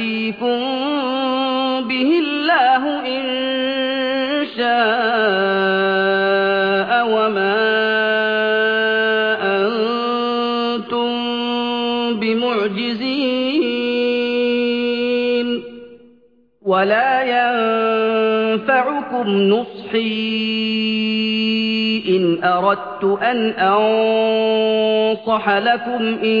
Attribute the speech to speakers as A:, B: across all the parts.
A: يَأْتِيكُم بِهِ اللَّهُ إِن شَاءَ ۖ وَمَا أَنتُم بِمُعْجِزِينَ وَلَا يَنفَعُكُمْ نُصْحِي إِنْ أَرَدتُّ أَنْ أَنصَحَ لَكُمْ إِن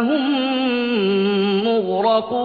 A: فهم مغرقون.